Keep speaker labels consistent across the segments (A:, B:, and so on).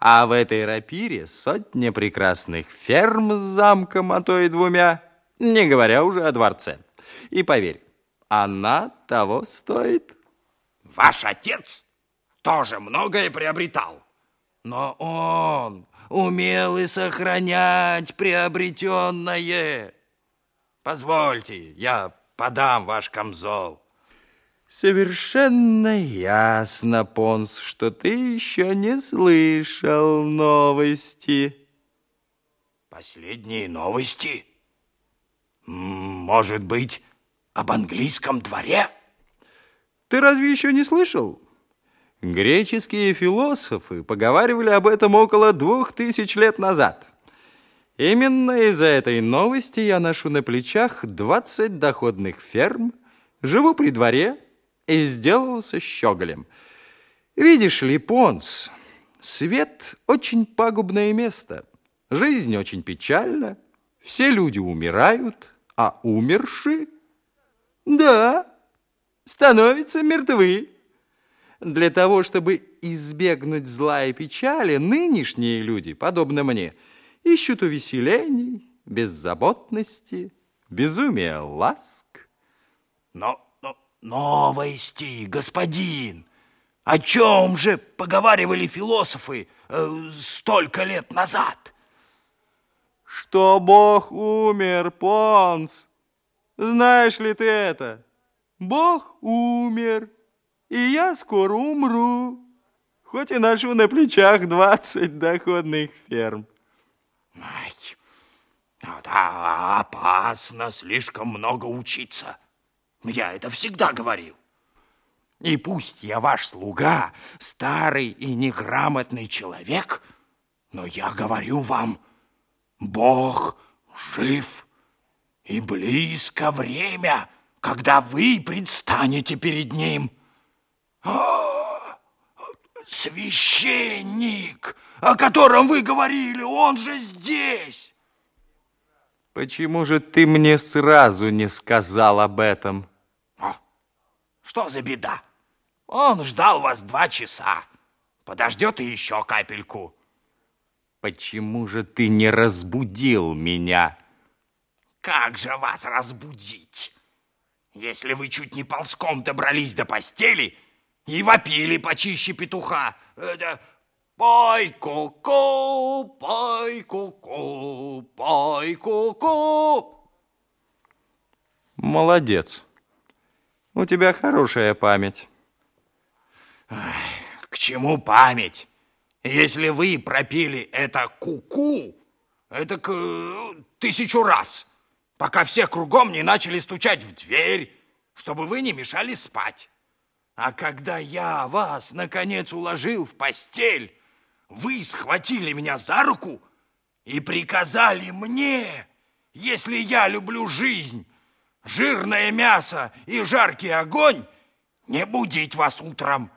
A: А в этой рапире сотни прекрасных ферм с замком, а то и двумя, не говоря уже о дворце. И поверь, она того стоит.
B: Ваш отец тоже многое приобретал, но он умел и сохранять приобретенное. Позвольте, я подам ваш камзол.
A: Совершенно ясно, Понс, что ты еще не слышал новости.
B: Последние новости? Может быть, об английском дворе?
A: Ты разве еще не слышал? Греческие философы поговаривали об этом около двух тысяч лет назад. Именно из-за этой новости я ношу на плечах 20 доходных ферм, живу при дворе и сделался щеголем. Видишь ли, Понс, свет очень пагубное место, жизнь очень печальна, все люди умирают, а умерши, да, становятся мертвы. Для того, чтобы избегнуть зла и печали, нынешние люди, подобно мне, – ищут увеселений, беззаботности, безумия ласк.
B: Но, новости, господин, о чем же поговаривали философы э, столько лет назад?
A: Что Бог умер, Понс. Знаешь ли ты это? Бог умер, и я скоро умру, хоть и ношу на плечах двадцать доходных ферм.
B: Ай, да, опасно слишком много учиться. Я это всегда говорил. И пусть я ваш слуга, старый и неграмотный человек, но я говорю вам, Бог жив, и близко время, когда вы предстанете перед Ним. А, священник! о котором вы говорили, он же здесь.
A: Почему же ты мне сразу не сказал об этом?
B: Что за беда? Он ждал вас два часа. Подождет и еще капельку.
A: Почему же ты не разбудил меня?
B: Как же вас разбудить? Если вы чуть не ползком добрались до постели и вопили почище петуха. Пой ку-ку, пой ку-ку, пой ку-ку.
A: Молодец. У тебя хорошая память.
B: К чему память? Если вы пропели это ку-ку, это к тысячу раз, пока все кругом не начали стучать в дверь, чтобы вы не мешали спать. А когда я вас, наконец, уложил в постель, вы схватили меня за руку и приказали мне, если я люблю жизнь, жирное мясо и жаркий огонь, не будить вас утром,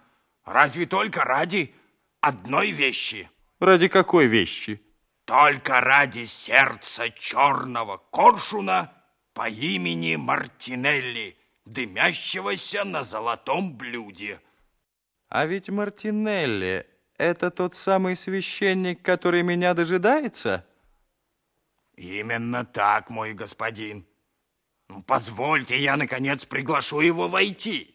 B: разве только ради одной вещи.
A: Ради какой вещи?
B: Только ради сердца черного коршуна по имени Мартинелли, дымящегося на золотом блюде.
A: А ведь Мартинелли это тот самый священник, который меня дожидается?
B: Именно так, мой господин. Ну, позвольте, я, наконец, приглашу его войти.